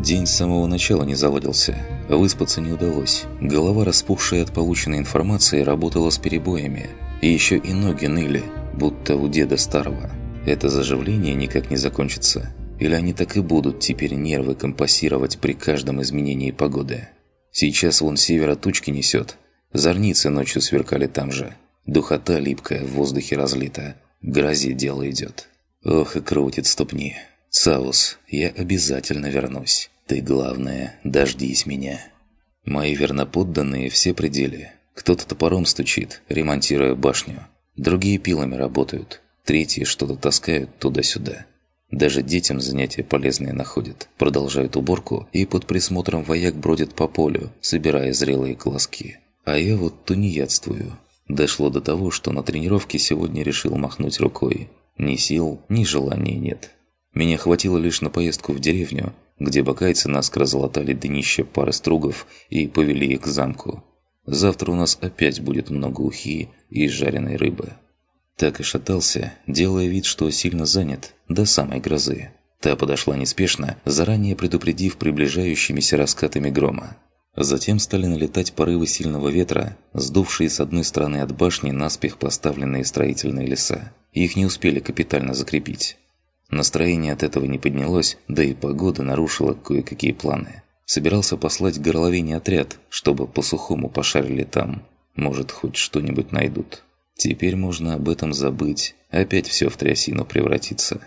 День с самого начала не заладился. Выспаться не удалось. Голова, распухшая от полученной информации, работала с перебоями. И еще и ноги ныли, будто у деда старого. Это заживление никак не закончится. Или они так и будут теперь нервы компасировать при каждом изменении погоды. Сейчас вон севера тучки несет. Зорницы ночью сверкали там же. Духота липкая в воздухе разлита. Грозе дело идет. Ох и крутит ступни. Саус, я обязательно вернусь. Ты, главное, дождись меня. Мои верноподданные все пределе. Кто-то топором стучит, ремонтируя башню. Другие пилами работают. Третьи что-то таскают туда-сюда. Даже детям занятия полезные находят. Продолжают уборку и под присмотром вояк бродят по полю, собирая зрелые колоски. А я вот тунеядствую. Дошло до того, что на тренировке сегодня решил махнуть рукой. Ни сил, ни желания нет. Меня хватило лишь на поездку в деревню, где бакайцы наскоро залатали днище пары стругов и повели их к замку. Завтра у нас опять будет много ухи и жареной рыбы. Так и шатался, делая вид, что сильно занят, до самой грозы. Та подошла неспешно, заранее предупредив приближающимися раскатами грома. Затем стали налетать порывы сильного ветра, сдувшие с одной стороны от башни наспех поставленные строительные леса. Их не успели капитально закрепить. Настроение от этого не поднялось, да и погода нарушила кое-какие планы. Собирался послать горловине отряд, чтобы по-сухому пошарили там. Может, хоть что-нибудь найдут. Теперь можно об этом забыть, опять все в трясину превратится.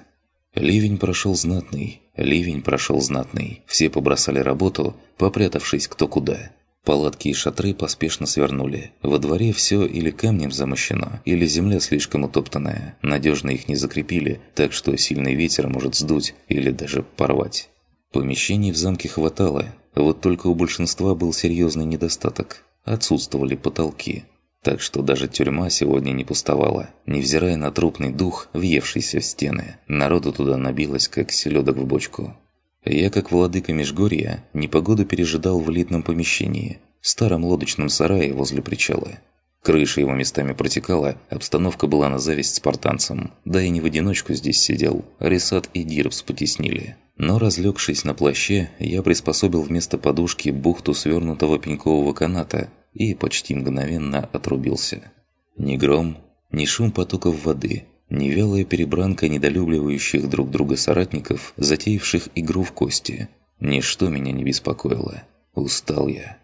Ливень прошел знатный, ливень прошел знатный. Все побросали работу, попрятавшись кто куда. Палатки и шатры поспешно свернули. Во дворе все или камнем замощено, или земля слишком утоптанная. Надежно их не закрепили, так что сильный ветер может сдуть или даже порвать. Помещений в замке хватало, вот только у большинства был серьезный недостаток. Отсутствовали потолки. Так что даже тюрьма сегодня не пустовала, невзирая на трупный дух, въевшийся в стены. Народу туда набилось, как селедок в бочку. Я, как владыка Межгорья, непогоду пережидал в элитном помещении, старом лодочном сарае возле причала. Крыша его местами протекала, обстановка была на зависть спартанцам. Да и не в одиночку здесь сидел, Рисат и Дирбс потеснили. Но разлегшись на плаще, я приспособил вместо подушки бухту свернутого пенькового каната и почти мгновенно отрубился. Ни гром, ни шум потоков воды, ни вялая перебранка недолюбливающих друг друга соратников, затеявших игру в кости. Ничто меня не беспокоило. Устал я.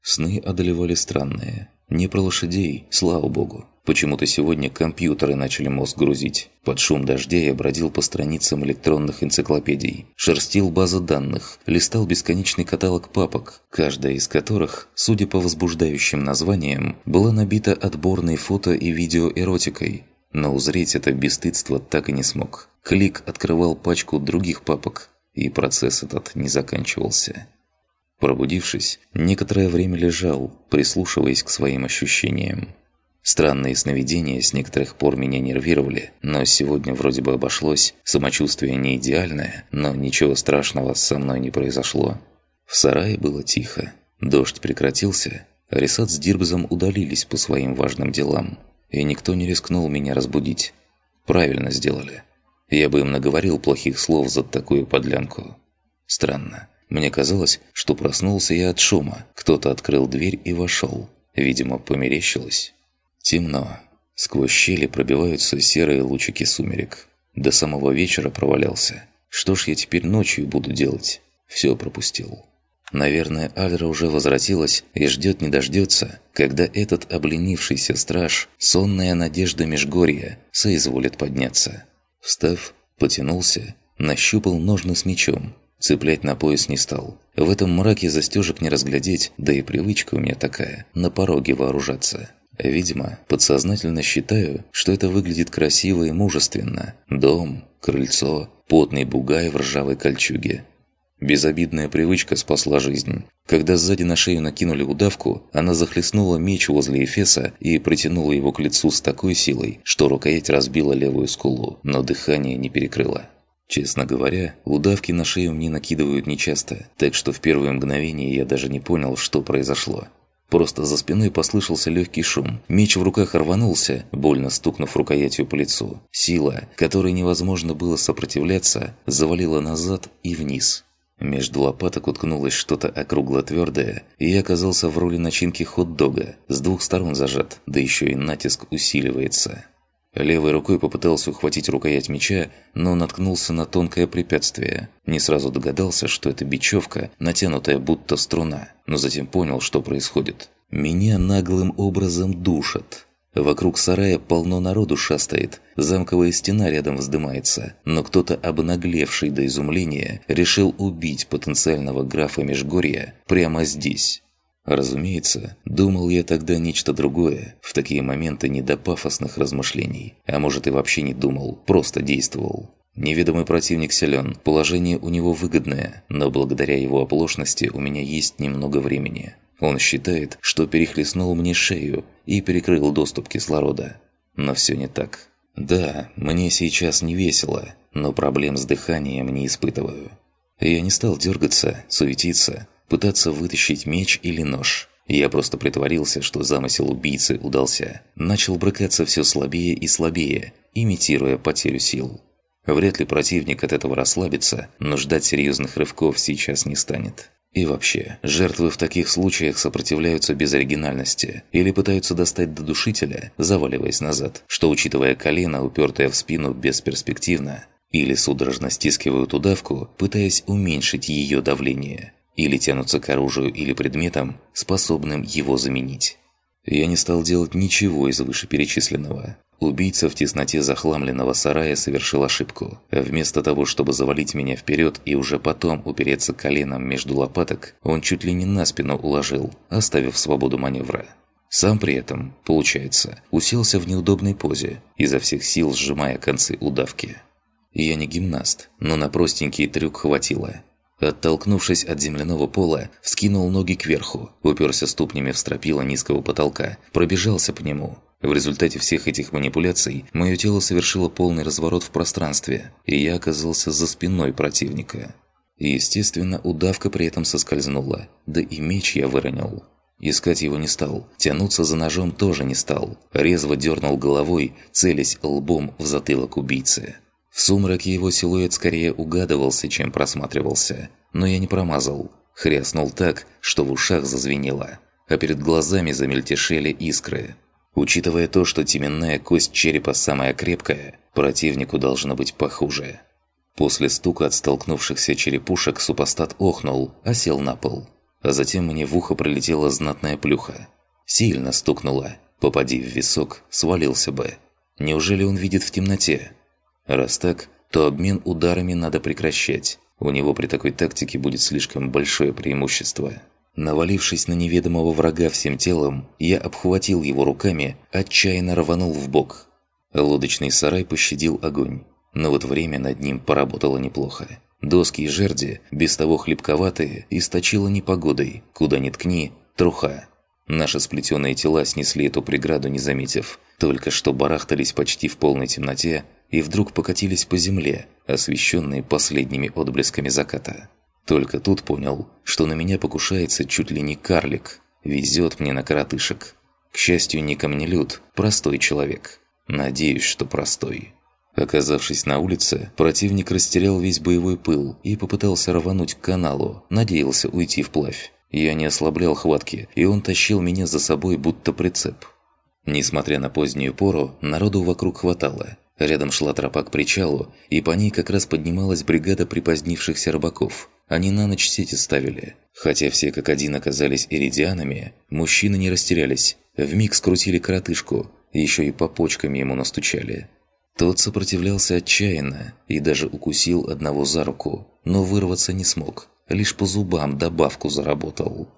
Сны одолевали странные. Не про лошадей, слава богу. Почему-то сегодня компьютеры начали мозг грузить. Под шум дождя я бродил по страницам электронных энциклопедий, шерстил базы данных, листал бесконечный каталог папок, каждая из которых, судя по возбуждающим названиям, была набита отборной фото и видеоэротикой. Но узреть это бесстыдство так и не смог. Клик открывал пачку других папок, и процесс этот не заканчивался. Пробудившись, некоторое время лежал, прислушиваясь к своим ощущениям. Странные сновидения с некоторых пор меня нервировали, но сегодня вроде бы обошлось, самочувствие не идеальное, но ничего страшного со мной не произошло. В сарае было тихо, дождь прекратился, Рисат с Дирбзом удалились по своим важным делам, и никто не рискнул меня разбудить. Правильно сделали. Я бы им наговорил плохих слов за такую подлянку. Странно. Мне казалось, что проснулся я от шума. Кто-то открыл дверь и вошел. Видимо, померещилось. Темно. Сквозь щели пробиваются серые лучики сумерек. До самого вечера провалялся. Что ж я теперь ночью буду делать? Все пропустил. Наверное, Альра уже возвратилась и ждет не дождется, когда этот обленившийся страж, сонная надежда Межгорья, соизволит подняться. Встав, потянулся, нащупал ножны с мечом. Цеплять на пояс не стал. В этом мраке застежек не разглядеть, да и привычка у меня такая – на пороге вооружаться. Видимо, подсознательно считаю, что это выглядит красиво и мужественно. Дом, крыльцо, потный бугай в ржавой кольчуге. Безобидная привычка спасла жизнь. Когда сзади на шею накинули удавку, она захлестнула меч возле Эфеса и протянула его к лицу с такой силой, что рукоять разбила левую скулу, но дыхание не перекрыло. Честно говоря, удавки на шею мне накидывают нечасто, так что в первое мгновение я даже не понял, что произошло. Просто за спиной послышался легкий шум. Меч в руках рванулся, больно стукнув рукоятью по лицу. Сила, которой невозможно было сопротивляться, завалила назад и вниз. Между лопаток уткнулось что-то округло-твердое, и я оказался в роли начинки хот-дога, с двух сторон зажат, да еще и натиск усиливается. Левой рукой попытался ухватить рукоять меча, но наткнулся на тонкое препятствие. Не сразу догадался, что это бечевка, натянутая будто струна, но затем понял, что происходит. Меня наглым образом душат. Вокруг сарая полно народу шастает, замковая стена рядом вздымается, но кто-то, обнаглевший до изумления, решил убить потенциального графа Межгорья прямо здесь. Разумеется, думал я тогда нечто другое, в такие моменты не до пафосных размышлений, а может и вообще не думал, просто действовал. Неведомый противник силен, положение у него выгодное, но благодаря его оплошности у меня есть немного времени. Он считает, что перехлестнул мне шею и перекрыл доступ кислорода. Но все не так. Да, мне сейчас не весело, но проблем с дыханием не испытываю. Я не стал дергаться, суетиться, пытаться вытащить меч или нож. Я просто притворился, что замысел убийцы удался. Начал брыкаться все слабее и слабее, имитируя потерю сил. Вряд ли противник от этого расслабится, но ждать серьезных рывков сейчас не станет. И вообще, жертвы в таких случаях сопротивляются без оригинальности или пытаются достать до душителя, заваливаясь назад, что, учитывая колено, упертое в спину бесперспективно, или судорожно стискивают удавку, пытаясь уменьшить ее давление, или тянутся к оружию или предметам, способным его заменить. Я не стал делать ничего из вышеперечисленного. Убийца в тесноте захламленного сарая совершил ошибку. Вместо того, чтобы завалить меня вперед и уже потом упереться коленом между лопаток, он чуть ли не на спину уложил, оставив свободу маневра. Сам при этом, получается, уселся в неудобной позе, изо всех сил сжимая концы удавки. Я не гимнаст, но на простенький трюк хватило. Оттолкнувшись от земляного пола, вскинул ноги кверху, уперся ступнями в стропила низкого потолка, пробежался по нему – в результате всех этих манипуляций мое тело совершило полный разворот в пространстве, и я оказался за спиной противника. естественно, удавка при этом соскользнула, да и меч я выронил. Искать его не стал, тянуться за ножом тоже не стал. Резво дернул головой, целясь лбом в затылок убийцы. В сумраке его силуэт скорее угадывался, чем просматривался. Но я не промазал. Хряснул так, что в ушах зазвенело, а перед глазами замельтешели искры. Учитывая то, что теменная кость черепа самая крепкая, противнику должно быть похуже. После стука от столкнувшихся черепушек супостат охнул, а сел на пол. А затем мне в ухо пролетела знатная плюха. Сильно стукнула. Попади в висок, свалился бы. Неужели он видит в темноте? Раз так, то обмен ударами надо прекращать. У него при такой тактике будет слишком большое преимущество. Навалившись на неведомого врага всем телом, я обхватил его руками, отчаянно рванул в бок. Лодочный сарай пощадил огонь, но вот время над ним поработало неплохо. Доски и жерди, без того хлебковатые, источило непогодой, куда ни ткни, труха. Наши сплетенные тела снесли эту преграду, не заметив. Только что барахтались почти в полной темноте и вдруг покатились по земле, освещенные последними отблесками заката. Только тут понял, что на меня покушается чуть ли не карлик. Везет мне на коротышек. К счастью, не камнелюд, простой человек. Надеюсь, что простой. Оказавшись на улице, противник растерял весь боевой пыл и попытался рвануть к каналу, надеялся уйти вплавь. Я не ослаблял хватки, и он тащил меня за собой, будто прицеп. Несмотря на позднюю пору, народу вокруг хватало. Рядом шла тропа к причалу, и по ней как раз поднималась бригада припозднившихся рыбаков. Они на ночь сети ставили. Хотя все как один оказались иридианами, мужчины не растерялись. Вмиг скрутили коротышку, еще и по почкам ему настучали. Тот сопротивлялся отчаянно и даже укусил одного за руку, но вырваться не смог, лишь по зубам добавку заработал.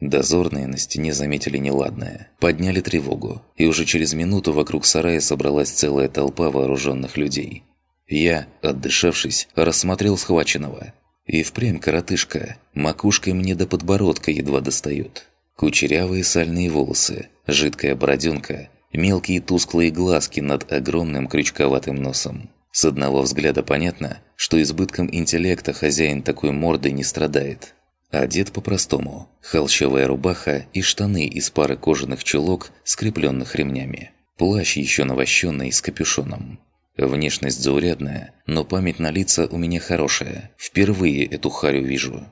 Дозорные на стене заметили неладное, подняли тревогу, и уже через минуту вокруг сарая собралась целая толпа вооруженных людей. Я, отдышавшись, рассмотрел схваченного – и впрямь коротышка, макушкой мне до подбородка едва достают. Кучерявые сальные волосы, жидкая бороденка, мелкие тусклые глазки над огромным крючковатым носом. С одного взгляда понятно, что избытком интеллекта хозяин такой морды не страдает. Одет по-простому. Холщовая рубаха и штаны из пары кожаных чулок, скрепленных ремнями. Плащ еще навощенный с капюшоном. Внешность заурядная, но память на лица у меня хорошая. Впервые эту харю вижу.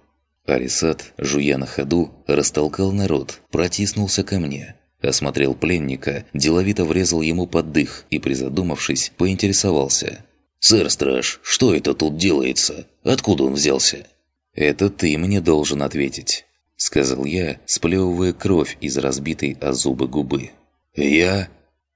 Арисат, жуя на ходу, растолкал народ, протиснулся ко мне. Осмотрел пленника, деловито врезал ему под дых и, призадумавшись, поинтересовался. «Сэр Страж, что это тут делается? Откуда он взялся?» «Это ты мне должен ответить», — сказал я, сплевывая кровь из разбитой о зубы губы. «Я?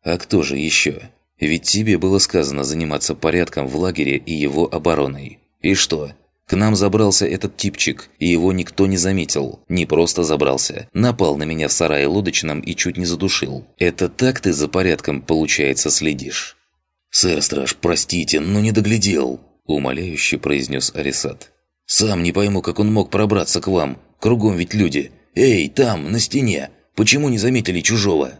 А кто же еще? Ведь тебе было сказано заниматься порядком в лагере и его обороной. И что? К нам забрался этот типчик, и его никто не заметил. Не просто забрался. Напал на меня в сарае лодочном и чуть не задушил. Это так ты за порядком, получается, следишь?» «Сэр Страж, простите, но не доглядел», – умоляюще произнес Арисат. «Сам не пойму, как он мог пробраться к вам. Кругом ведь люди. Эй, там, на стене! Почему не заметили чужого?»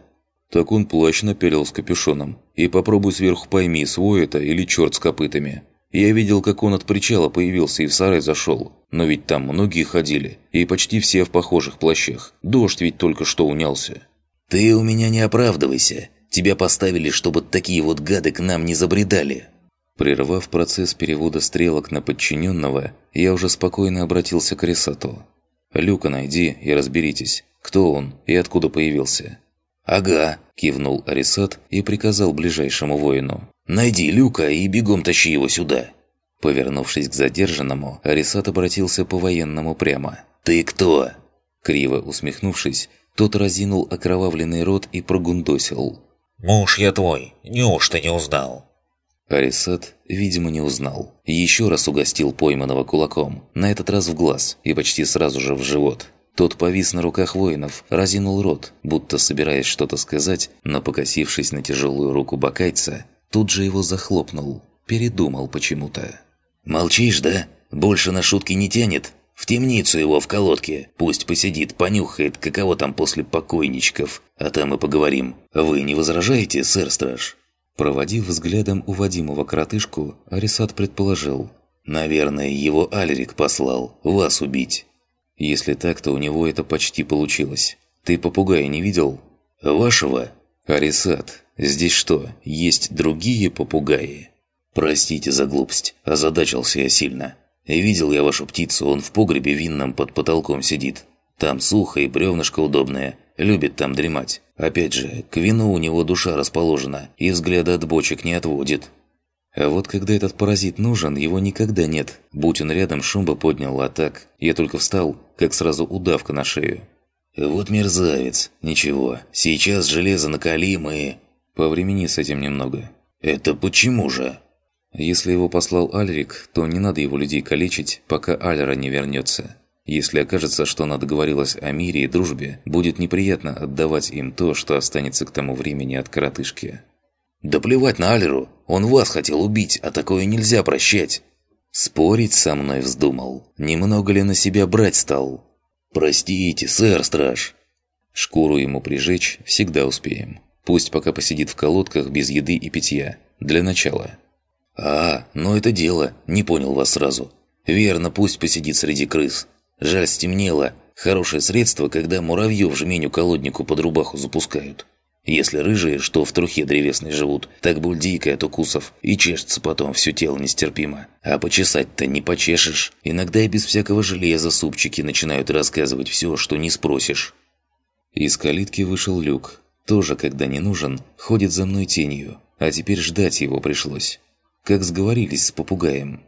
Так он плащ напялил с капюшоном. И попробуй сверху пойми, свой это или черт с копытами. Я видел, как он от причала появился и в сарай зашел. Но ведь там многие ходили, и почти все в похожих плащах. Дождь ведь только что унялся. «Ты у меня не оправдывайся. Тебя поставили, чтобы такие вот гады к нам не забредали». Прервав процесс перевода стрелок на подчиненного, я уже спокойно обратился к Ресату. «Люка найди и разберитесь, кто он и откуда появился». «Ага», – кивнул Арисат и приказал ближайшему воину. «Найди Люка и бегом тащи его сюда». Повернувшись к задержанному, Арисат обратился по-военному прямо. «Ты кто?» Криво усмехнувшись, тот разинул окровавленный рот и прогундосил. «Муж я твой, неужто не узнал?» Арисат, видимо, не узнал. Еще раз угостил пойманного кулаком, на этот раз в глаз и почти сразу же в живот. Тот повис на руках воинов, разинул рот, будто собираясь что-то сказать, но покосившись на тяжелую руку бакайца, тут же его захлопнул, передумал почему-то. «Молчишь, да? Больше на шутки не тянет? В темницу его в колодке. Пусть посидит, понюхает, каково там после покойничков. А там и поговорим. Вы не возражаете, сэр Страж?» Проводив взглядом уводимого коротышку, Арисат предположил. «Наверное, его Альрик послал вас убить». Если так, то у него это почти получилось. Ты попугая не видел? Вашего? Арисат, здесь что, есть другие попугаи? Простите за глупость, озадачился я сильно. Видел я вашу птицу, он в погребе винном под потолком сидит. Там сухо и бревнышко удобное, любит там дремать. Опять же, к вину у него душа расположена, и взгляда от бочек не отводит. А вот когда этот паразит нужен, его никогда нет. Будь он рядом, шум бы поднял, а так... Я только встал, как сразу удавка на шею. «Вот мерзавец. Ничего, сейчас железо накалим и...» «Повремени с этим немного». «Это почему же?» «Если его послал Альрик, то не надо его людей калечить, пока Альра не вернется. Если окажется, что она договорилась о мире и дружбе, будет неприятно отдавать им то, что останется к тому времени от коротышки». «Да плевать на Алеру, он вас хотел убить, а такое нельзя прощать!» Спорить со мной вздумал. Немного ли на себя брать стал? «Простите, сэр Страж!» Шкуру ему прижечь всегда успеем. Пусть пока посидит в колодках без еды и питья. Для начала. «А, ну это дело, не понял вас сразу. Верно, пусть посидит среди крыс. Жаль, стемнело. Хорошее средство, когда муравьев жменю колоднику под рубаху запускают. Если рыжие, что в трухе древесной живут, так бульдейкой от укусов, и чешется потом все тело нестерпимо. А почесать-то не почешешь. Иногда и без всякого железа супчики начинают рассказывать все, что не спросишь. Из калитки вышел люк. Тоже, когда не нужен, ходит за мной тенью. А теперь ждать его пришлось. Как сговорились с попугаем.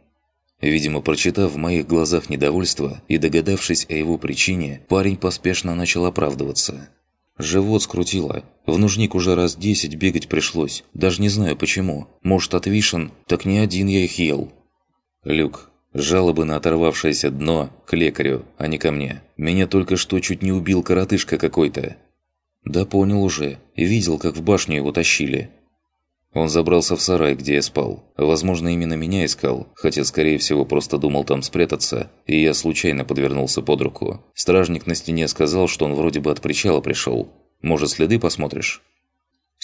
Видимо, прочитав в моих глазах недовольство и догадавшись о его причине, парень поспешно начал оправдываться. Живот скрутило. В нужник уже раз десять бегать пришлось. Даже не знаю почему. Может, от вишен, так не один я их ел. Люк. Жалобы на оторвавшееся дно к лекарю, а не ко мне. Меня только что чуть не убил коротышка какой-то. Да понял уже. Видел, как в башню его тащили. Он забрался в сарай, где я спал. Возможно, именно меня искал, хотя, скорее всего, просто думал там спрятаться, и я случайно подвернулся под руку. Стражник на стене сказал, что он вроде бы от причала пришел. Может, следы посмотришь?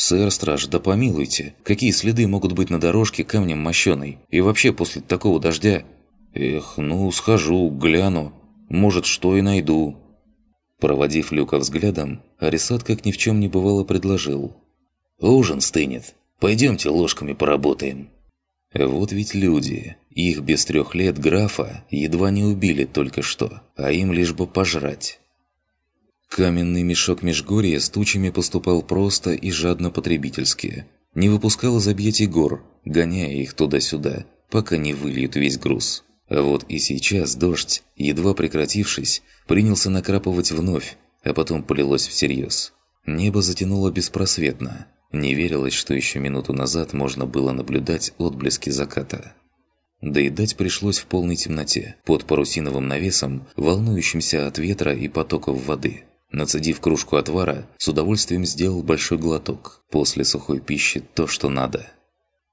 «Сэр, страж, да помилуйте, какие следы могут быть на дорожке камнем мощеной? И вообще после такого дождя...» «Эх, ну, схожу, гляну. Может, что и найду». Проводив Люка взглядом, Арисат, как ни в чем не бывало, предложил. «Ужин стынет. Пойдемте ложками поработаем». Вот ведь люди. Их без трех лет графа едва не убили только что, а им лишь бы пожрать. Каменный мешок Межгорья с тучами поступал просто и жадно-потребительски. Не выпускал из объятий гор, гоняя их туда-сюда, пока не выльют весь груз. А вот и сейчас дождь, едва прекратившись, принялся накрапывать вновь, а потом полилось всерьез. Небо затянуло беспросветно. Не верилось, что еще минуту назад можно было наблюдать отблески заката. Доедать пришлось в полной темноте, под парусиновым навесом, волнующимся от ветра и потоков воды. Нацедив кружку отвара, с удовольствием сделал большой глоток. После сухой пищи то, что надо.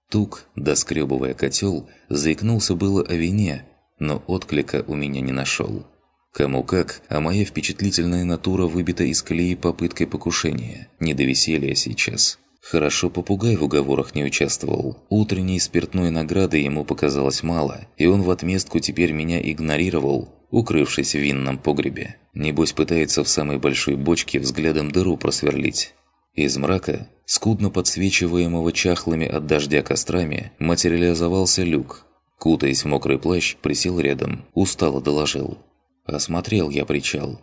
Тук, доскребывая котел, заикнулся было о вине, но отклика у меня не нашел. Кому как, а моя впечатлительная натура выбита из колеи попыткой покушения. Не до веселья сейчас. Хорошо попугай в уговорах не участвовал. Утренней спиртной награды ему показалось мало, и он в отместку теперь меня игнорировал, укрывшись в винном погребе. Небось пытается в самой большой бочке взглядом дыру просверлить. Из мрака, скудно подсвечиваемого чахлыми от дождя кострами, материализовался люк. Кутаясь в мокрый плащ, присел рядом, устало доложил. Осмотрел я причал.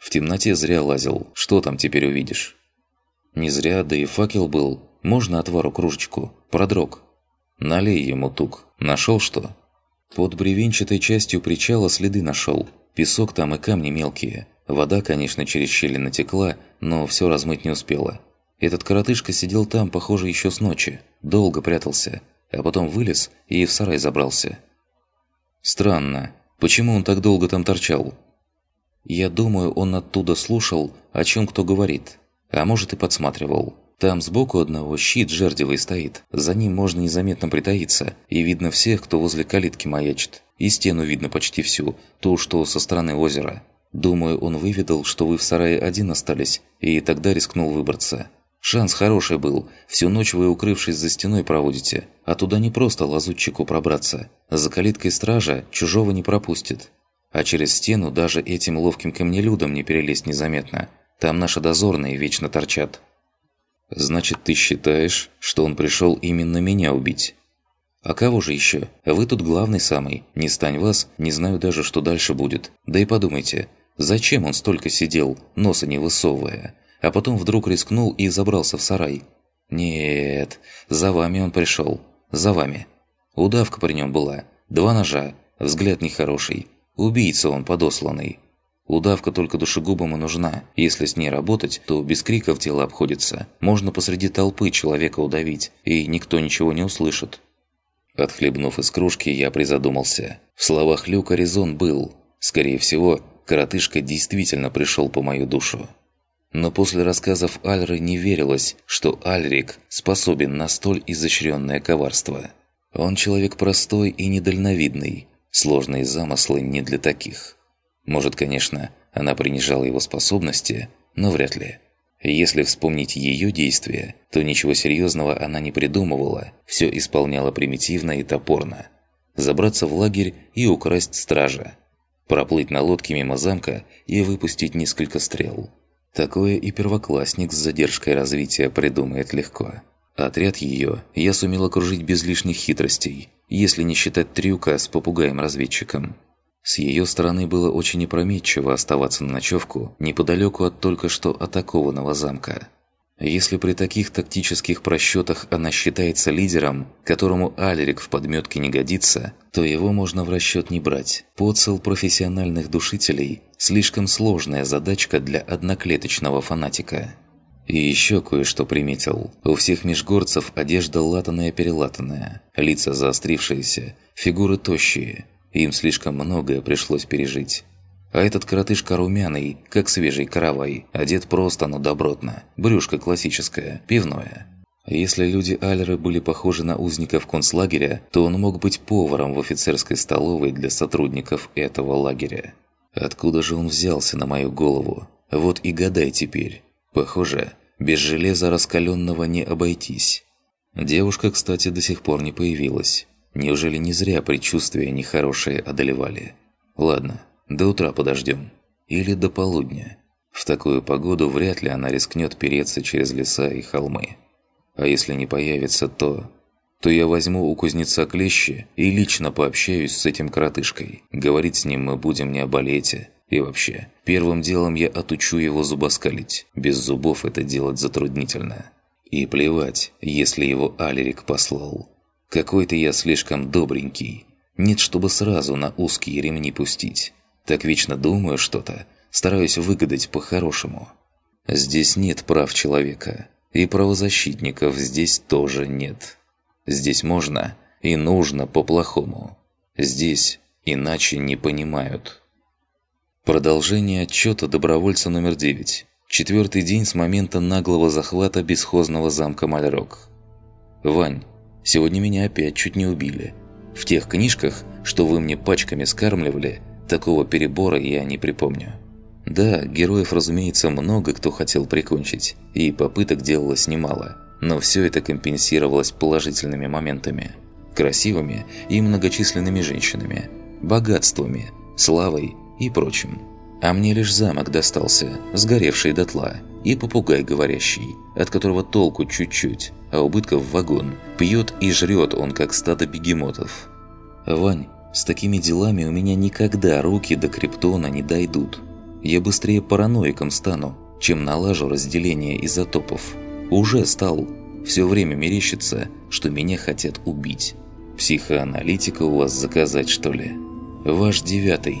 В темноте зря лазил, что там теперь увидишь? Не зря, да и факел был. Можно отвару кружечку. Продрог. Налей ему тук. Нашел что? Под бревенчатой частью причала следы нашел. Песок там и камни мелкие. Вода, конечно, через щели натекла, но все размыть не успела. Этот коротышка сидел там, похоже, еще с ночи. Долго прятался. А потом вылез и в сарай забрался. Странно. Почему он так долго там торчал? Я думаю, он оттуда слушал, о чем кто говорит. А может и подсматривал. Там сбоку одного щит жердевый стоит. За ним можно незаметно притаиться, и видно всех, кто возле калитки маячит. И стену видно почти всю, ту, что со стороны озера. Думаю, он выведал, что вы в сарае один остались, и тогда рискнул выбраться. Шанс хороший был. Всю ночь вы, укрывшись за стеной, проводите. А туда не просто лазутчику пробраться. За калиткой стража чужого не пропустит. А через стену даже этим ловким камнелюдам не перелезть незаметно. Там наши дозорные вечно торчат. Значит, ты считаешь, что он пришел именно меня убить? А кого же еще? Вы тут главный самый. Не стань вас, не знаю даже, что дальше будет. Да и подумайте, зачем он столько сидел, носа не высовывая, а потом вдруг рискнул и забрался в сарай? Нет, за вами он пришел. За вами. Удавка при нем была. Два ножа. Взгляд нехороший. Убийца он подосланный. Удавка только душегубам и нужна. Если с ней работать, то без криков дело обходится. Можно посреди толпы человека удавить, и никто ничего не услышит. Отхлебнув из кружки, я призадумался. В словах Люка резон был. Скорее всего, коротышка действительно пришел по мою душу. Но после рассказов Альры не верилось, что Альрик способен на столь изощренное коварство. Он человек простой и недальновидный. Сложные замыслы не для таких. Может, конечно, она принижала его способности, но вряд ли. Если вспомнить ее действия, то ничего серьезного она не придумывала, все исполняла примитивно и топорно. Забраться в лагерь и украсть стража. Проплыть на лодке мимо замка и выпустить несколько стрел. Такое и первоклассник с задержкой развития придумает легко. Отряд ее я сумел окружить без лишних хитростей, если не считать трюка с попугаем-разведчиком. С ее стороны было очень опрометчиво оставаться на ночевку неподалеку от только что атакованного замка. Если при таких тактических просчетах она считается лидером, которому Алерик в подметке не годится, то его можно в расчет не брать. Поцел профессиональных душителей – слишком сложная задачка для одноклеточного фанатика. И еще кое-что приметил. У всех межгорцев одежда латаная-перелатанная, лица заострившиеся, фигуры тощие – им слишком многое пришлось пережить. А этот коротышка румяный, как свежий каравай, одет просто, но добротно. Брюшко классическое, пивное. Если люди Аллера были похожи на узников концлагеря, то он мог быть поваром в офицерской столовой для сотрудников этого лагеря. Откуда же он взялся на мою голову? Вот и гадай теперь. Похоже, без железа раскаленного не обойтись. Девушка, кстати, до сих пор не появилась. Неужели не зря предчувствия нехорошие одолевали? Ладно, до утра подождем. Или до полудня. В такую погоду вряд ли она рискнет переться через леса и холмы. А если не появится, то... то я возьму у кузнеца клещи и лично пообщаюсь с этим коротышкой. Говорить с ним мы будем не о балете. И вообще, первым делом я отучу его зубоскалить. Без зубов это делать затруднительно. И плевать, если его Алерик послал. Какой-то я слишком добренький. Нет, чтобы сразу на узкие ремни пустить. Так вечно думаю что-то, стараюсь выгадать по-хорошему. Здесь нет прав человека. И правозащитников здесь тоже нет. Здесь можно и нужно по-плохому. Здесь иначе не понимают. Продолжение отчета добровольца номер 9. Четвертый день с момента наглого захвата бесхозного замка Мальрок. «Вань, сегодня меня опять чуть не убили. В тех книжках, что вы мне пачками скармливали, такого перебора я не припомню». Да, героев, разумеется, много кто хотел прикончить, и попыток делалось немало, но все это компенсировалось положительными моментами. Красивыми и многочисленными женщинами, богатствами, славой и прочим. А мне лишь замок достался, сгоревший дотла, и попугай говорящий, от которого толку чуть-чуть, а убытков вагон. Пьет и жрет он, как стадо бегемотов. Вань, с такими делами у меня никогда руки до криптона не дойдут я быстрее параноиком стану, чем налажу разделение изотопов. Уже стал. Все время мерещится, что меня хотят убить. Психоаналитика у вас заказать, что ли? Ваш девятый.